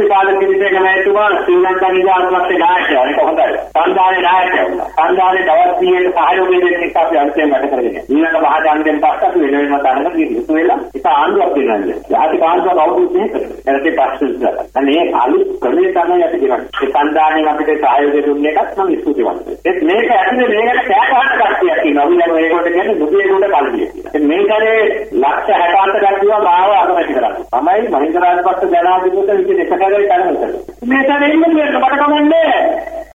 මෛත්‍රීපාල පිළිසේක මහතුමා ශ්‍රී ලංකා නිදහස් නායකයා ඒක හොඳයි. සංධානයේ නායකයා වුණා. සංධානයේ තවත් කීයක සහයෝගය දෙන්න එක අපි අන්තිම වැඩ කරගෙන. ඊළඟ මහජනකෙන් පස්සේ අපි වෙන වෙනම තැනක ගිහින් වෙලා ඒක ආණ්ඩුවක් වෙනවා. යාති කාන්තාව අවුරුදු දෙකකට. ඒකේ ප්‍රශ්න අනේ අලුත් ක්‍රමයේ තමයි අපි කරන්නේ. ඒ සංධානයෙන් අපිට සහයෝගය දුන්න එකත් මම ස්තුතිවන්ත වෙනවා. ඒත් මේක ඇතුලේ මේකට කෑ ගහන්න කට්ටියක් ඉන්නවා. අපි දැන් මේකට කියන්නේ මුදියේ උඩ කල්පිය කියලා. මේකනේ ලක්ෂ 68 ගන්නවා මාව අකමැති කරන්නේ. තමයි මහින්ද රාජපක්ෂ ජනාධිපති විදිහට එකකරේ කරන්නේ. මේක නෙමෙයි මට කමන්නේ.